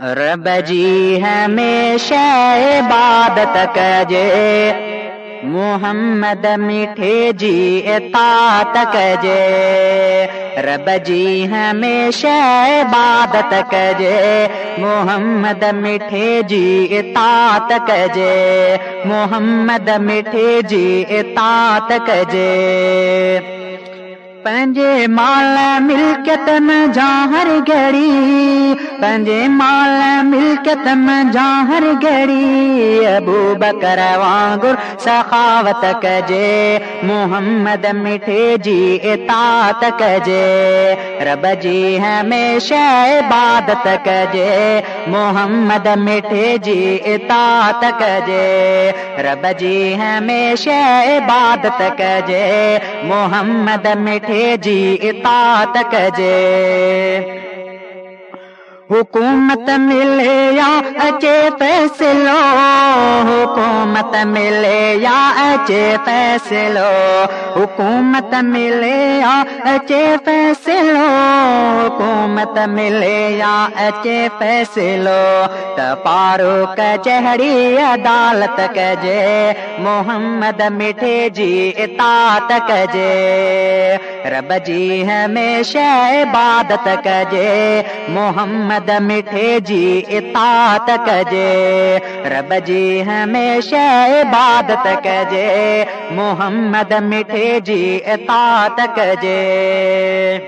رب جی ہمیشہ عبادت کجے۔ محمد میٹھے جی اطاعت کجے۔ رب جی ہمیشہ عبادت کجے۔ محمد میٹھے جی اطاعت کجے۔ محمد میٹھے جی اطاعت کجے۔ پنجے مال ملکت میں جاہر گڑی پنجے مال ملکت میں جاہر گڑی، ابو بکر وانگر سخاوت کجے، محمد میٹھے جی اطاعت کجے، رب جی ہمیشہ عبادت کجے، محمد میٹھے جی اطاعت کجے، رب جی ہمیشہ عبادت کجے، محمد میٹھے جی اطاعت کجے۔ حکومت ملے یا اچے فیصلو؟ حکومت ملے یا اچے فیصلو؟ حکومت ملے یا اچے فیصلو؟ حکومت ملے یا اچے فیصلو؟ تپارو کچہری عدالت کجے محمد میٹھے جی اطاعت کجے رب جی ہمیشہ عبادت کجے، محمد میٹھے جی اطاعت کجے۔ رب جی ہمیشہ عبادت کجے، محمد میٹھے جی اطاعت کجے۔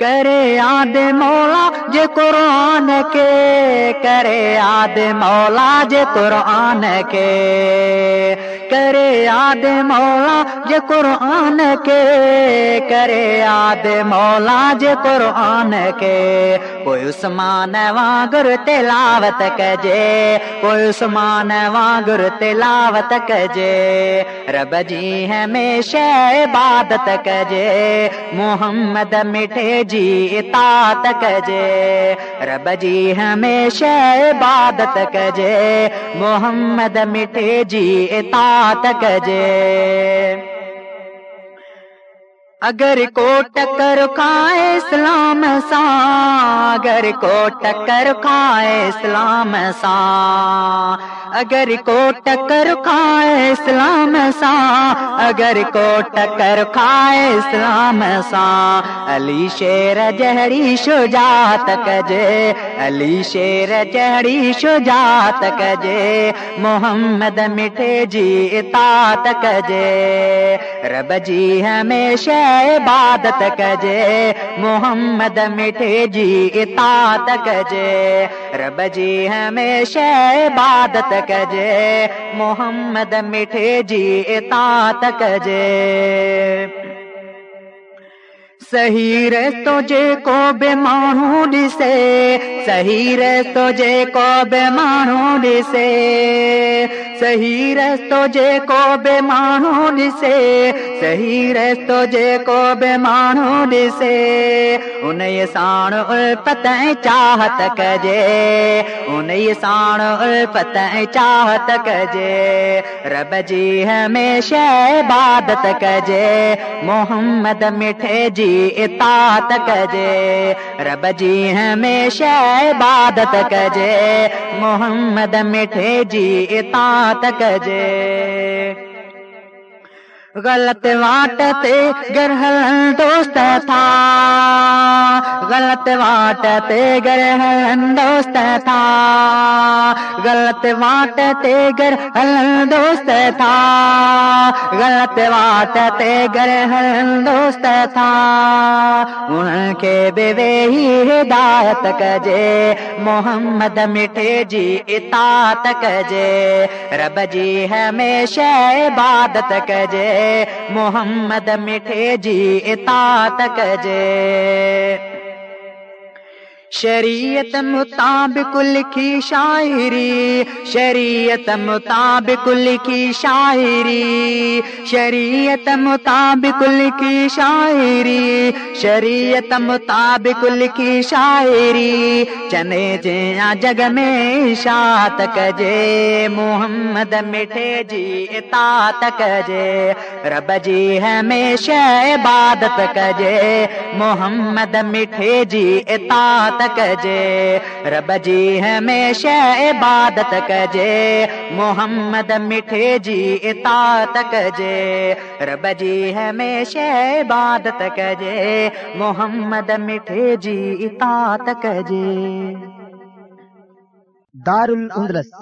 کرے یاد مولا جے قرآن کے، کرے یاد مولا جے قرآن کے۔ کرے یاد مولا جے قرآن کے، کرے یاد مولا جے قرآن کے۔ کوئی عثمان وانگر تلاوت کجے، کوئی عثمان وانگر تلاوت کجے۔ رب جی ہمیشہ عبادت کجے، محمد میٹھے جی اطاعت کجے۔ رب جی ہمیشہ عبادت کجے، محمد مٹے جی اطاعت کجے۔ اگر کو ٹکر کا اسلام سان اگر کو ٹکر کھائے اسلام سا، اگر کو ٹکر کھائے اسلام سا، اگر کو ٹکر کھائے اسلام سا، علی شیر جہری شجاعت کجے علی شیر جہری شجاعت کجے، محمد میٹھے جی اطاعت کجے۔ رب جی ہمیشہ عبادت کجے، محمد میٹھے جی اطاعت کجے۔ رب جی ہمیشہ عبادت کجے، محمد میٹھے جی اطاعت کجے۔ صحیح رستو جے کو بے مانو ڈسے صحیح رستو جے کو بے مانو ڈسے صحیح رستو جے کو بے مانو ڈسے صحیح رستو جے کو بے مانو ڈسے انہیں سان پتہ چاہت کجے، انہیں سان پتہ چاہت کجے۔ رب جی ہمیشہ عبادت کجے، محمد میٹھے جی اطاعت کجے۔ رب جی ہمیشہ عبادت کجے، محمد میٹھے جی اطاعت تک جے غلط واٹ تے گرہل دوست تھا۔ غلط واٹ تے گرہل دوست تھا۔ غلط واٹ تے گرہل دوست تھا۔ غلط واٹ تے گرہل دوست تھا۔ ان کے بے ہی ہدایت کجے۔ محمد میٹھے جی اطاعت کجے۔ رب جی ہمیشہ عبادت کجے۔ محمد مٹھے جی اطاعت کجے۔ شریعت مطابق لکھی شاعری، شریعت مطابق لکھی شاعری، شریعت مطابق لکھی شاعری، شریعت مطابق لکھی شاعری، چنے جیا جگ میں شات کجے محمد میٹھے جی اطاعت کجے رب جی ہمیشہ عبادت کجے محمد میٹھے جی اطاعت کجے رب جی ہمیشہ عبادت کجے محمد میٹھے جی اطاعت کجے رب جی ہمیشہ عبادت کجے محمد میٹھے جی اطاعت کجے دار الاندلس